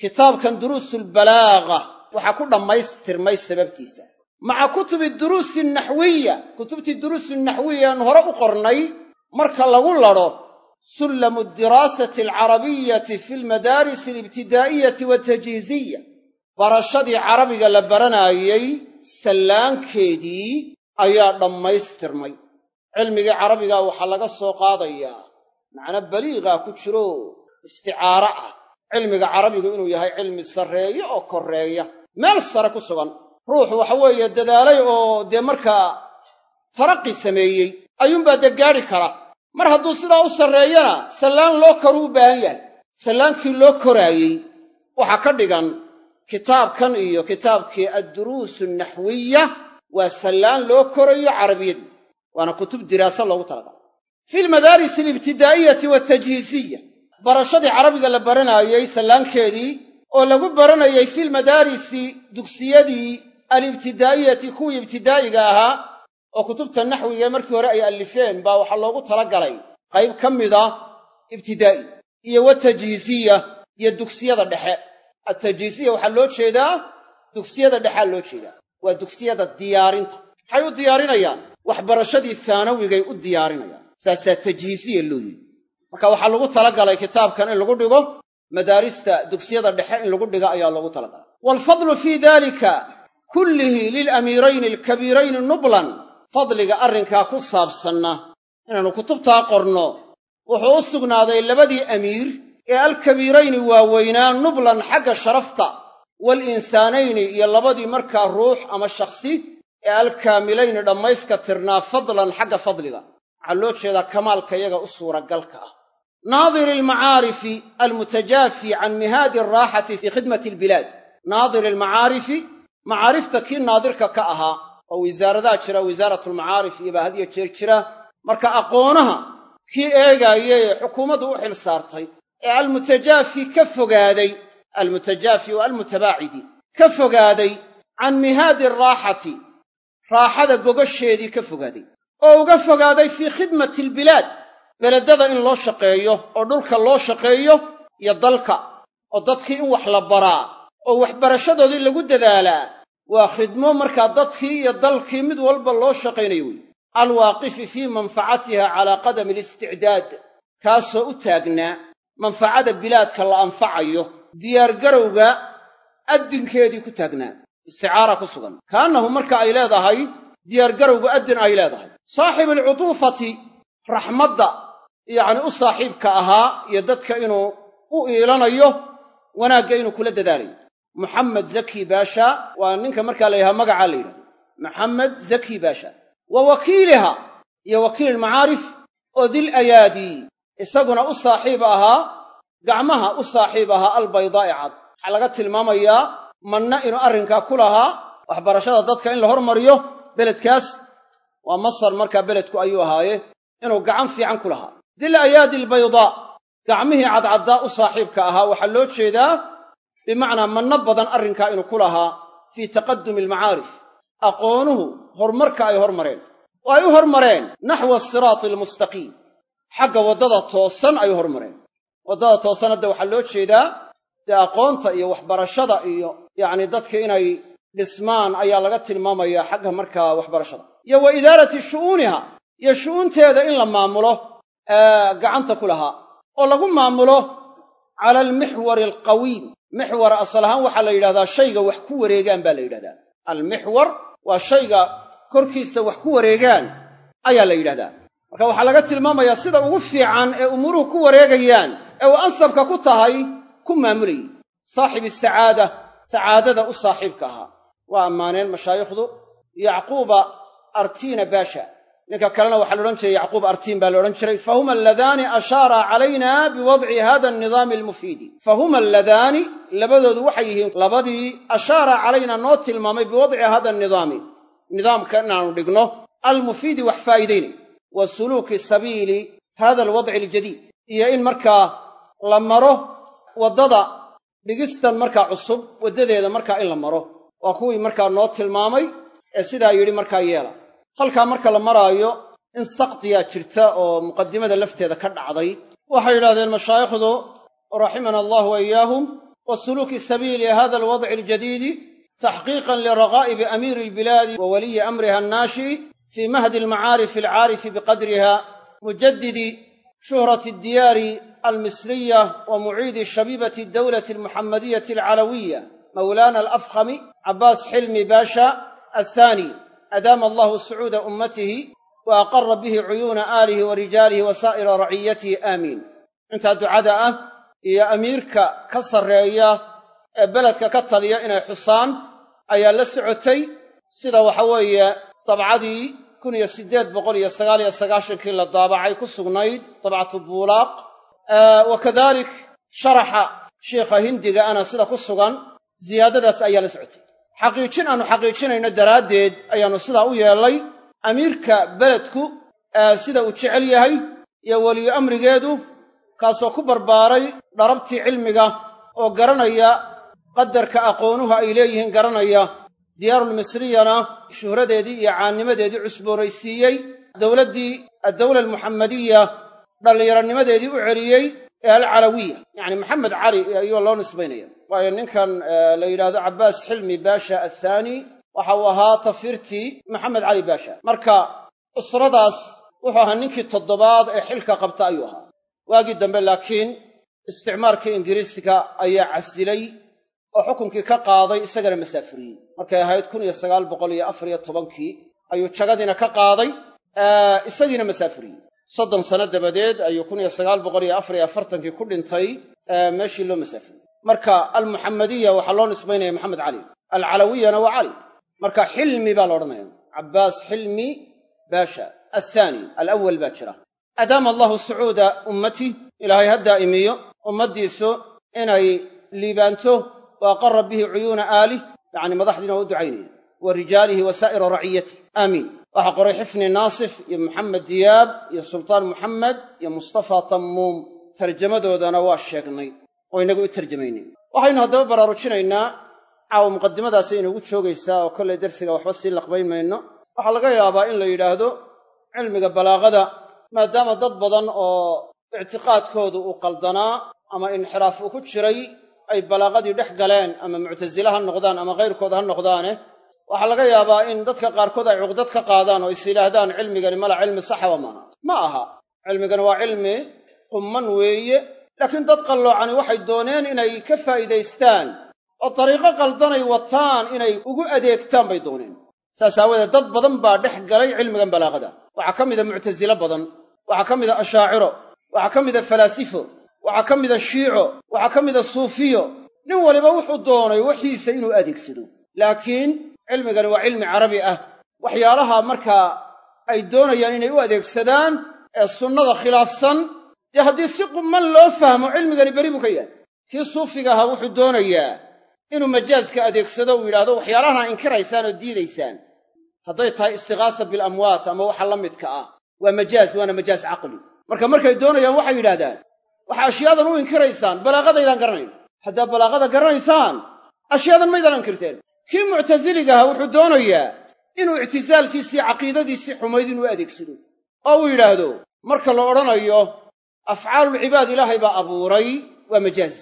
kitaabkan duruusulbalaaga waxaa ku dhammaystirmay sababtiisa. Maca kutubi duruusi naxwiya kutubtii duruusi naxwiya aan hore u qornay marka lagu ladho sullamu diraasati alcarabiyati fi almadaaris alibtidaa'iyati watajhiiziya barashadii carabiga la baranaayey sallaankeedii ayaa dhammaystirmay. Cilmigii carabiga waxaa laga soo qaadayaa macno baliiqaa ku jiro isticaaro ah. Cilmiga carabigu inuu yahay cilmi sarreeyo oo korreeya meel sare ku sugan. Ruuxu waxa weeye dadaalay oo dee markaa taraqi sameeyey ayuunbaa dee gaadhi kara. Mar hadduu sidaa u sarreeyana sallaan loo koru u baahan yahay. Sallaankii loo koraayey waxaa ka dhigan kitaabkan iyo kitaabkii adduruusu naxwiya waa sallaan loo korayo carabiyadii waana kutub diraasa loogu talagalay. Fi lmadaaris alibtidaa'iyati waatajhiisiya barashadii carabiga la baranaayey sallaankeedii oo lagu baranayay filmadaarisi dugsiyadii alibtidaa'iyati kuwii ibtidaa'iga ahaa oo kutubta naxwiga markii hore ay allifeen baa waxaa loogu talagalay qayb ka mida ibtidaa'i iyo watajhiisiya iyo dugsiyada dhexe. Atajhiisiya waxaa loo jeedaa dugsiyada dhexea loo jeedaa. Waa dugsiyada diyaarinta. Maxay u diyaarinayaan? Waxbarashadii haanawigay u diyaarinayaan. Saasaa tajhiisiya loo yidhi. Marka waxaa lagu talagalay kitaabkan in lagu dhigo madaarista dugsiyada dhexe in lagu dhigo ayaa loogu talagalay waalfadlu fii dalika kullihi lilamiirayni alkabiirayni nublan fadliga arrinkaa ku saabsanna. Inaannu kutubtaa qorno wuxuu u sugnaaday labadii amiir ee alkabiirayni waaweynaa nublan xagga sharafta walinsaanayni iyo labadii markaa ruux ama shakhsi ee alkaamilayni dhammayska tirnaa fadlan xagga fadliga. Waxaa loo jeedaa kamaalka iyaga u suuragalka ah naadiri almacaarifi almutajaafi can mihaadi alraaxati fii khidmati albilaad naadiri almacaarifi macaarifta kii naadirka ka ahaa oo wisaaradaha jira wisaaratulmacaarif iyo baa had iyo jeer jira marka aqoonaha kii eegaayay ee xukuumaddu u xil saartay ee almutajaafi ka fogaaday almutajaafi wa almutabaacidi ka fogaaday can mihaadi araaxati raaxada gogasheedii ka fogaaday oo uga fogaaday fii khidmati albilaad beledada in loo shaqeeyo oo dhulka loo shaqeeyo iyo dalka oo dadkii in wax la baraa oo waxbarashadoodii lagu dadaalaa waa khidmo markaa dadkii iyo dalkii mid walba loo shaqaynayo wey alwaaqifi fii manfacatiha calaa qadami alisticdaad kaasoo u taagnaa manfacada bilaadka la anfacayo diyaargarowga addinkeedii ku taagnaa isticaara ku sugan. Kaannahu marka ay leedahay diyaargarowgu addin ay leedahay. Saaxibu alcutuufati raxmadda yacni u saaxiibka ahaa iyo dadka inuu u iilanayo wanaagga inuu kula dadaalayo. Muxamed zaki baasha waa ninka markaa la yidhaha magacaa la yidhahdo maxamed zaki baasha wa wakiiliha iyo wakiililmacaarif oo dil ayaadii isaguna u saaxiib ahaa gacmaha u saaxiib ahaa albaydaa'i cad. Waxaa laga tilmaamayaa manna inuu arrinkaa ku lahaa waxbarashada dadka in la hormariyo beledkaas. Waa masar markaa beledku ayuu ahaaye inuu gacan fiican ku lahaa dil ayaadi albaydaa gacmihii cadcaddaa u saaxiibka ahaa. Waxaa loo jeedaa bimacnaa manno badan arrinkaa inuu ku lahaa fii taqadumi almacaarif. Aqoonuhu horumarka ay hormareen. Oo ay u hormareen? Naxwa asiraati almustaqiim. Xagga waddada toosan ay u hormareen. Waddada toosan hadda waxaa loo jeedaa dee aqoonta iyo waxbarashada iyo yacni dadka inay dhismaan ayaa laga tilmaamayaa xagga markaa waxbarashada. Iyo wa idaarati shu'uuniha iyo shu'uunteeda in la maamulo gacanta ku lahaa oo lagu maamulo cala almixwari alqawiim. Mixwar asal ahaan waxaa la yidhahdaa shayga wax ku wareegaan baa la yidhahdaa. Almixwar waa shayga korkiisa wax ku wareegaan ayaa la yidhahdaa. Marka waxaa laga tilmaamayaa sida ugu fiican ee umuuruhu ku wareegayaan ee uu ansabka ku tahay ku maamulayay. Saaxibi sacaada sacaadada u saaxiibka ahaa. Waa ammaaneen mashaayikhdu yacquuba artiina baasha ninka kalena waxaa la odhan jiray yacquub artiin baa la odhan jiray fahuma alladaani ashaara calayna biwadci hada alnidaami almufiidi. Fahuma alladaani labadoodu waxay yihiin labadii ashaara calayna noo tilmaamay biwadci hada alnidaami nidaamka inaanu dhigno almufiidi wax faa'iidaynay wa suluuki sabiili hada alwadci aljadiid. Iyo in markaa la maro waddada dhigistan markaa cusub waddadeeda markaa in la maro. Waa kuwii markaa noo tilmaamay ee sidaa yidhi markaa yeela halkaa marka la maraayo in sakdiyaa jirta oo muqadimada lafteeda ka dhacday waxay yidhahdeen mashaayikhdu raximana allah wa iyaahum wa suluuki sabiili hada alwadci aljadiidi taxqiiqan liraqaa'ibi amiiri albilaadi wa waliyi amriha annaashi fii mahdi almacaarifi alcaarifi biqadriha mujadidi shuhrati addiyaari almisriya wa muciidi shabibati dawlati almuxamadiyati alcalawiya mawlaana alafkhami cabbaas xilmi baasha athaani adaama allahu sucuuda ummatihi wa aqara bihi cuyuuna aalihi wa rijaalihi wa saa'ira raciyatihi aamiin intaa ducada ah iyo amiirka ka sarreeya ee beledka ka taliya inay xusaan ayaa la socotay sida waxa weeye dabcadii kun iyo siddeed boqol iyo sagaal iyo sagaashankii la daabacay ku sugnayd dabcatu buulaaq wa kadalik sharaxa sheikha hindiga ana sida ku sugan ziyaadadaas ayaa la socotay xaqiijin aanu xaqiijinayno daraaddeed ayaannu sidaa u yeellay. Amiirka beledku sida uu jecel yahay iyo weliyu amrigeedu kaasoo ku barbaaray dharabtii cilmiga oo garanaya qadarka aqoonuhu ay leeyihiin garanaya diyaarulmisriyana shuhradeedii iyo caannimadeedii cusboonaysiiyey dowladdii addawla almuxamadiya dhallinyaranimadeedii u celiyey ee alcalawiya yacni maxamed cali ayuu loo nisbaynaya waayo ninkan la yidhahdo cabbaas xilmi baasha athaani waxa uu ahaa tafirtii maxamed cali baasha. Marka usradaas wuxuu ahaa ninkii toddobaad ee xilka qabta ayuu ahaa. Waagii dambe laakiin isticmaarkii ingiriiska ayaa casilay oo xukunkii ka qaaday isagana masaafuriyey. Markay ahayd kun iyo sagaal boqol iyo afar tobankii ayuu jagadiina ka qaaday isagiina masaafuriyey. Soddon sano dabadeed ayuu kun iyo sagaal boqol iyo afar iyo afartankii ku dhintay meeshii loo masaafuriyey marka almuxamadiya waxaa loo nisbaynaya maxamed cali alcalawiyana waa cali marka xilmi baa la odhanaya. Cabbaas xilmi baasha. Athaani alawal baa jira. Adaama allahu sucuuda ummati. Ilaahay ha daa'imiyo ummaddiisu inay liibaanto. Wa aqara bihi cuyuuna aalih yacni madaxdiina waa u ducaynaya. Wa rijaalihi wa saa'ira raciyatih aamiin waxaa qoray xifni naasif iyo maxamed diyaab iyo sultaan muxamed iyo mustafa tammuum tarjamadoodana waa sheegnay oo inagu u tarjamaynay. Waxaynu haddaba baraarujinaynaa caawa muqadimadaasi inugu joogaysaa oo kollay darsiga waxba sii laqbayn mayno. Waxaa laga yaabaa in la yidhaahdo cilmiga balaaqada maadaama dad badan oo ictiqaadkoodu uu qaldanaa ama inxiraaf uu ku jiray ay balaaqadii dhex galeen ama muctasile ha noqdaan ama kayrkood ha noqdaane waxaa laga yaabaa in dadka qaarkood ay cuqdad ka qaadaan oo is yidhaahdaan cilmigani mala cilmi saxaba maaha. Ma aha. Cilmigani waa cilmi qumman weeye laakiin dad qalloocani waxay dooneen inay ka faa'iidaystaan oo dariiqo qaldanay wataan inay ugu adeegtaan bay dooneen. Saas aawadeed dad badan baa dhex galay cilmigan balaaqada. Waxaa ka mida muctasile badan waxaa ka mida ashaaciro waxaa ka mida falaasifo waxaa ka mida shiico waxaa ka mida suufiyo. Nin waliba wuxuu doonay waxiisa inuu adeegsado. Laakiin cilmigani waa cilmi carabi ah. Waxyaalaha markaa ay doonayaan inay u adeegsadaan ee sunnada khilaafsan dee haddii si qumman loo fahmo cilmigani beri buu ka yahay kii suufiga ahaa wuxuu doonayaa inuu majaaska adeegsado uu yidhahdo waxyaalahan aa inkiraysaan oo diidaysaan. Hadday tahay istiqaasa bilamwaat ama waxa la midka ah. Waa majaaz waana majaaz caqli. Marka markay doonayaan waxay yidhahdaan waxa ashyaadan u inkiraysaan balaaqadaydaan garanayn. Haddaad balaaqada garanaysaan ashyaadan maydaan inkirteen. Kii muctasiliga ahaa wuxuu doonayaa inuu ictisaalkiisii caqiidadiisii xumayd inuu adeegsado. Oo uu yidhaahdo marka la odhanayo afcaalulcibaad ilaahay baa abuuray waa majaaz.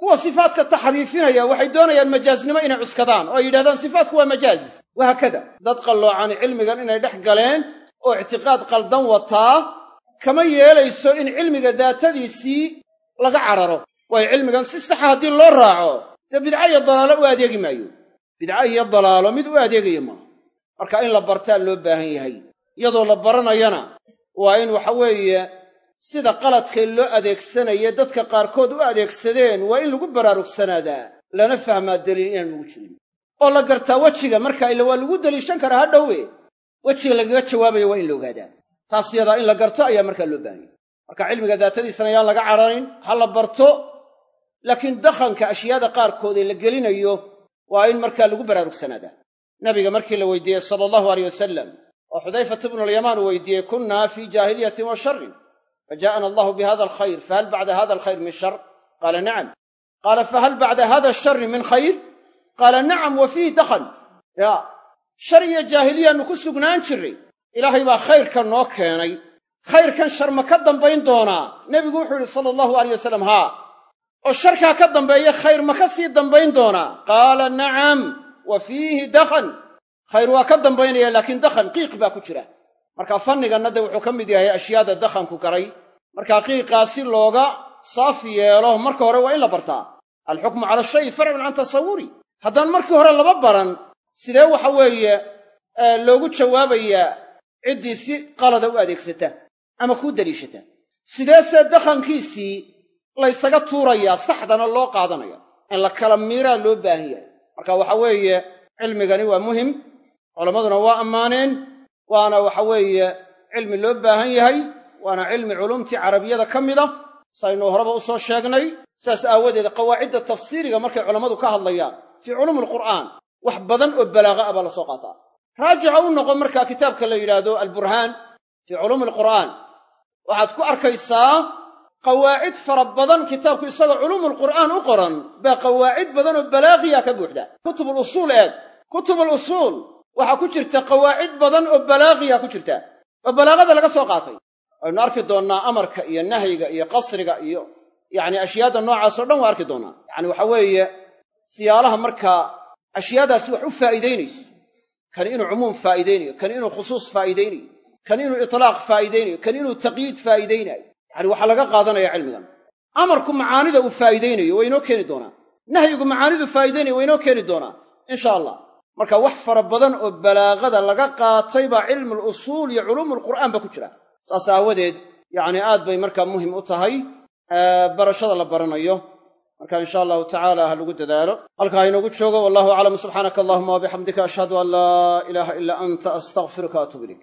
Kuwa sifaadka taxriifinaya waxay doonayaan majaaznimo inay cuskadaan oo ay yidhahdaan sifaatku waa majaaz. Wahaakada dad qalloocani cilmigan inay dhex galeen oo ictiqaad qaldan wataa kama yeelayso in cilmiga daatadiisii laga cararo. Waayo cilmigan si saxa haddii loo raaco dee bidca iyo dalaalo u adeegi maayo. Bidca iyo dalaalo mid u adeegaya maaha marka in la bartaa loo baahan yahay iyadoo la baranayana waa in waxa weeye sida qaladkay loo adeegsanaya dadka qaarkood u adeegsadeen waa in lagu baraarugsanadaa lana fahmaa daliil inaan ugu jirin. Oo la gartaa wejiga marka ila waa lagu deliishan karaa ha dhowe wejiga lagaga jawaabayo waa in la ogaadaa. Taas yadaa in la garto ayaa markaa loo baahanya marka cilmiga daatadiisana yaan laga cararin ha la barto laakiin dakhanka ashyaada qaarkood ee la gelinayo waa in markaa lagu baraarugsanadaa nabiga markii la weydiiyey sala allahu aleyh wasalam oo xudayfat ibnulyamaan uu weydiiyey kunnaa fii jaahiliyatin wa sharrin fajaa'ana allahu bihada alkhayr fahal bacda hada alkhayr min shar qaala nacam qaala fahal bacda hada ashari min khayr qaala nacam wa fiihi dakhan ya shar iyo jaahiliyaannu ku sugnaan jirray ilaahay baa khayrkan noo keenay khayrkan shar ma ka dambayn doonaa nebigu wuxuu yidhi sala allahu aleyh wasalam haa oo sharkaa ka dambeeya khayr ma ka sii dambayn doonaa qaala nacam wa fiihi dakhan khayr waa ka dambaynaya laakiin dakhan qiiq baa ku jira marka fanniganna de wuxuu ka mid yahay ashyaada dakhanku garay markaa qiiqaa si looga saafi yeelo marka hore waa in la bartaa. Alxukmu cala shayi farcun can tasawuri. Haddaan markii hore laba baran sidee waxa weeye loogu jawaabayaa ciddii si qalada u adeegsata ama kuu deliishata sideesee dakhankiisii laysaga tuurayaa saxdana loo qaadanaya? In la kala miiraa loo baahan yahay. Marka waxa weeye cilmigani waa muhiim culammaduna waa ammaaneen waana waxa weeye cilmi loo baahan yahay waana cilmi culumtii carabiyada ka mid a saynu horeba u soo sheegnay saas aawadeed qawaacidda tafsiiriga markay culammadu ka hadlayaan fii culuumi alqur'aan wax badan oo balaaqa ah baa la soo qaataa. Raajica u noqon markaa kitaabka la yidhaahdo alburhaan fii culuumi alqur'aan waxaad ku arkaysaa qawaacid fara badan kitaabku isagoo culuumulqur'aan u qoran baa qawaacid badan oo balaaqiya ka buuxda. Kutubul usuul eeg. Kutubulusuul waxaa ku jirta qawaacid badan oo balaaqiya ku jirta oo balaaqada laga soo qaatay waynu arki doonnaa amarka iyo nahyiga iyo qasriga iyo yacni ashyaada noocaasoo dhan waa arki doonnaa. Yacani waxa weeye siyaalaha markaa ashyaadaasi wax u faa'iidaynayso. Kan inuu cumuum faa'iidaynayo kan inuu khusuus faa'iidaynayo kan inuu itlaaq faa'iidaynayo kan inuu taqyiid faa'iidaynayo. Yacani waxaa laga qaadanaya cilmigan. Amarku macaanida uu faa'iidaynayo waa inoo keeni doonaa. Nahyigu macaanidu faa'iidaynayo waa inoo keeni doonaa insha allah marka wax fara badan oo balaaqada laga qaatay baa cilmul usuul iyo culuumulqur'aan ba ku jira saas aawadeed yacni aad bay markaa muhiim u tahay barashada la baranayo. Marka insha allahu tacaala ha lagu dadaalo. Halkaa inoogu joogo wallahu aclam subxaanaka allahuma wabixamdika ashhadu an laa ilaaha ilaa anta astaqfiruka atuub ilayk